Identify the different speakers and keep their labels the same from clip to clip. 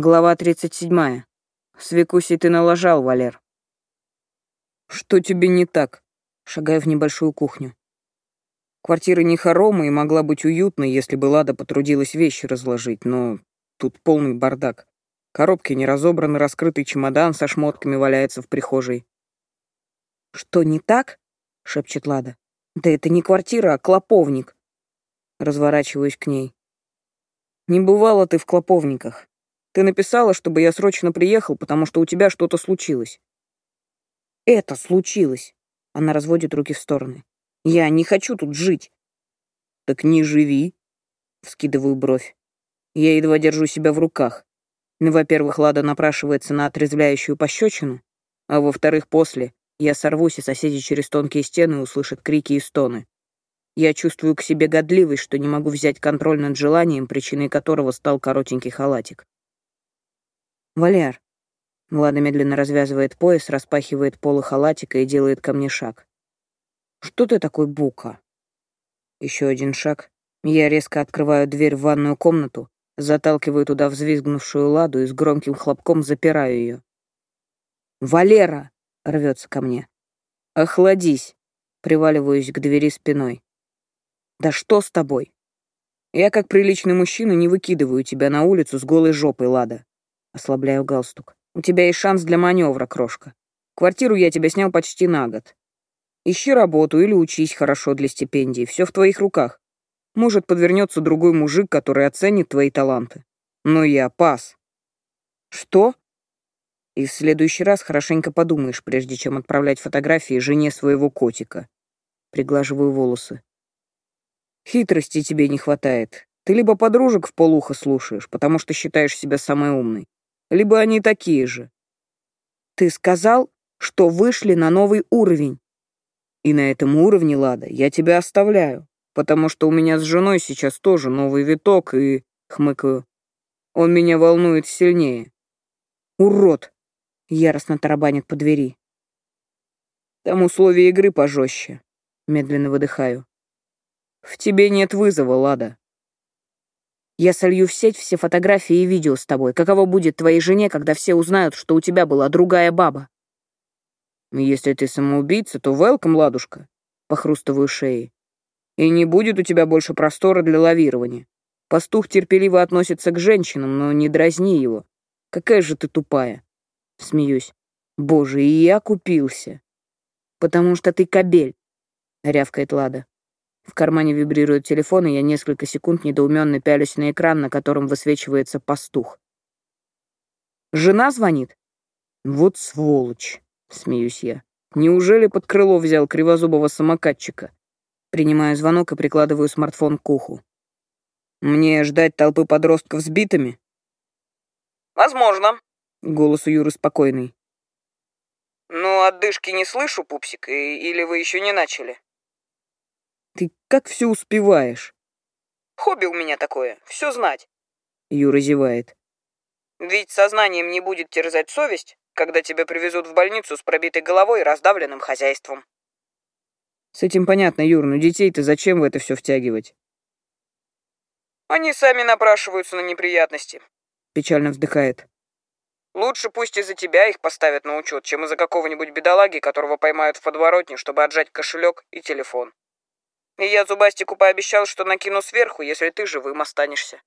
Speaker 1: Глава 37. С Викусей ты налажал, Валер. Что тебе не так? Шагаю в небольшую кухню. Квартира не хорома и могла быть уютной, если бы Лада потрудилась вещи разложить, но тут полный бардак. Коробки не разобраны, раскрытый чемодан со шмотками валяется в прихожей. «Что, не так?» — шепчет Лада. «Да это не квартира, а клоповник». Разворачиваюсь к ней. «Не бывало ты в клоповниках. Ты написала, чтобы я срочно приехал, потому что у тебя что-то случилось». «Это случилось!» — она разводит руки в стороны. «Я не хочу тут жить». «Так не живи!» — вскидываю бровь. Я едва держу себя в руках. Ну, во-первых, Лада напрашивается на отрезвляющую пощечину, а во-вторых, после я сорвусь, и соседи через тонкие стены услышат крики и стоны. Я чувствую к себе годливость, что не могу взять контроль над желанием, причиной которого стал коротенький халатик. «Валер». Влада медленно развязывает пояс, распахивает полы халатика и делает ко мне шаг. «Что ты такой бука?» Еще один шаг. Я резко открываю дверь в ванную комнату, заталкиваю туда взвизгнувшую Ладу и с громким хлопком запираю ее. «Валера!» — рвется ко мне. «Охладись!» — приваливаюсь к двери спиной. «Да что с тобой?» «Я, как приличный мужчина, не выкидываю тебя на улицу с голой жопой, Лада». Ослабляю галстук. «У тебя есть шанс для маневра, крошка. Квартиру я тебе снял почти на год. Ищи работу или учись хорошо для стипендии. Все в твоих руках. Может, подвернется другой мужик, который оценит твои таланты. Но я пас. Что? И в следующий раз хорошенько подумаешь, прежде чем отправлять фотографии жене своего котика. Приглаживаю волосы. Хитрости тебе не хватает. Ты либо подружек в полухо слушаешь, потому что считаешь себя самой умной, либо они такие же. Ты сказал, что вышли на новый уровень. И на этом уровне, Лада, я тебя оставляю потому что у меня с женой сейчас тоже новый виток, и, хмыкаю, он меня волнует сильнее. Урод! Яростно тарабанит по двери. Там условия игры пожестче. Медленно выдыхаю. В тебе нет вызова, Лада. Я солью в сеть все фотографии и видео с тобой. Каково будет твоей жене, когда все узнают, что у тебя была другая баба? Если ты самоубийца, то велком, ладушка. Похрустываю шеей. И не будет у тебя больше простора для лавирования. Пастух терпеливо относится к женщинам, но не дразни его. Какая же ты тупая. Смеюсь. Боже, и я купился. Потому что ты кобель, рявкает Лада. В кармане вибрирует телефон, и я несколько секунд недоуменно пялюсь на экран, на котором высвечивается пастух. «Жена звонит?» «Вот сволочь», — смеюсь я. «Неужели под крыло взял кривозубого самокатчика? Принимаю звонок и прикладываю смартфон к уху. «Мне ждать толпы подростков с битами?»
Speaker 2: «Возможно», —
Speaker 1: голос у Юры спокойный.
Speaker 2: «Ну, отдышки не слышу, пупсик, или вы еще не начали?»
Speaker 1: «Ты как все успеваешь?»
Speaker 2: «Хобби у меня такое, все знать», —
Speaker 1: Юра зевает.
Speaker 2: «Ведь сознанием не будет терзать совесть, когда тебя привезут в больницу с пробитой головой и раздавленным хозяйством».
Speaker 1: С этим понятно, Юр, но детей-то зачем в это все втягивать?
Speaker 2: Они сами напрашиваются на неприятности.
Speaker 1: Печально вздыхает.
Speaker 2: Лучше пусть из-за тебя их поставят на учет, чем из-за какого-нибудь бедолаги, которого поймают в подворотне, чтобы отжать кошелек и телефон. И я Зубастику пообещал, что накину сверху, если ты живым останешься.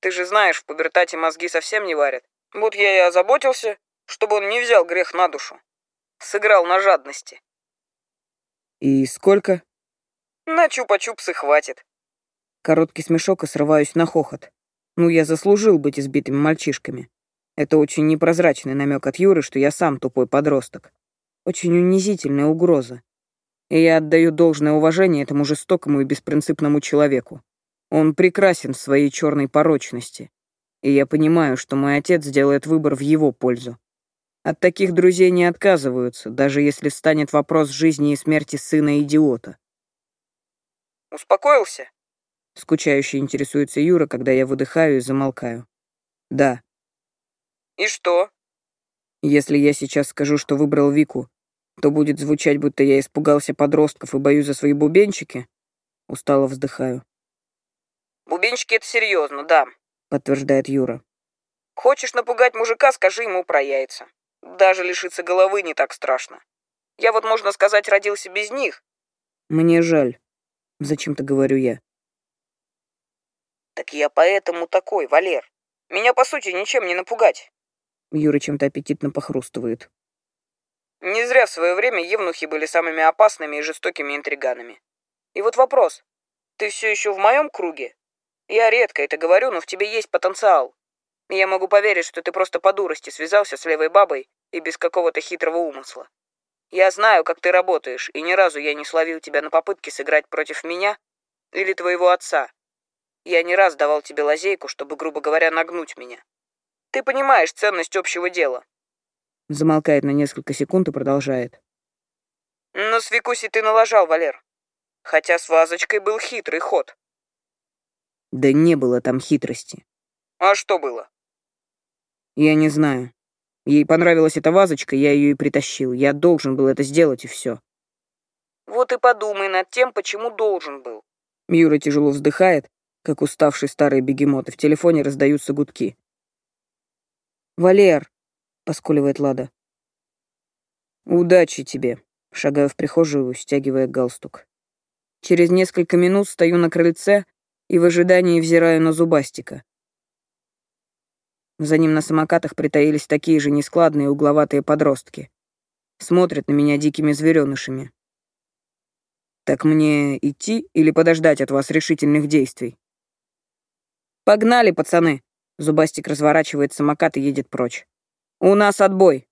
Speaker 2: Ты же знаешь, в пубертате мозги совсем не варят. Вот я и озаботился, чтобы он не взял грех на душу. Сыграл на жадности.
Speaker 1: «И сколько?»
Speaker 2: «На чупа-чупсы хватит».
Speaker 1: Короткий смешок и срываюсь на хохот. Ну, я заслужил быть избитыми мальчишками. Это очень непрозрачный намек от Юры, что я сам тупой подросток. Очень унизительная угроза. И я отдаю должное уважение этому жестокому и беспринципному человеку. Он прекрасен в своей черной порочности. И я понимаю, что мой отец сделает выбор в его пользу. От таких друзей не отказываются, даже если станет вопрос жизни и смерти сына-идиота.
Speaker 2: «Успокоился?»
Speaker 1: Скучающе интересуется Юра, когда я выдыхаю и замолкаю. «Да».
Speaker 2: «И что?»
Speaker 1: «Если я сейчас скажу, что выбрал Вику, то будет звучать, будто я испугался подростков и боюсь за свои бубенчики?» Устало вздыхаю.
Speaker 2: «Бубенчики — это серьезно, да», —
Speaker 1: подтверждает Юра.
Speaker 2: Хочешь напугать мужика, скажи ему про яйца. Даже лишиться головы не так страшно. Я вот, можно сказать, родился без них.
Speaker 1: Мне жаль. Зачем-то говорю я.
Speaker 2: Так я поэтому такой, Валер. Меня, по сути, ничем не напугать.
Speaker 1: Юра чем-то аппетитно похрустывает.
Speaker 2: Не зря в свое время евнухи были самыми опасными и жестокими интриганами. И вот вопрос. Ты все еще в моем круге? Я редко это говорю, но в тебе есть потенциал. Я могу поверить, что ты просто по дурости связался с левой бабой и без какого-то хитрого умысла. Я знаю, как ты работаешь, и ни разу я не словил тебя на попытке сыграть против меня или твоего отца. Я не раз давал тебе лазейку, чтобы, грубо говоря, нагнуть меня. Ты понимаешь ценность общего дела.
Speaker 1: Замолкает на несколько секунд и продолжает.
Speaker 2: Но с Викуси ты налажал, Валер. Хотя с вазочкой был хитрый ход.
Speaker 1: Да не было там хитрости.
Speaker 2: А что было?
Speaker 1: Я не знаю. Ей понравилась эта вазочка, я ее и притащил. Я должен был это сделать, и все.
Speaker 2: Вот и подумай над тем, почему должен был.
Speaker 1: Юра тяжело вздыхает, как уставший старый бегемот, и в телефоне раздаются гудки. «Валер!» — поскуливает Лада. «Удачи тебе!» — шагаю в прихожую, стягивая галстук. Через несколько минут стою на крыльце и в ожидании взираю на Зубастика. За ним на самокатах притаились такие же нескладные угловатые подростки. Смотрят на меня дикими зверёнышами. Так мне идти или подождать от вас решительных действий? Погнали, пацаны! Зубастик разворачивает самокат и едет прочь. У нас отбой.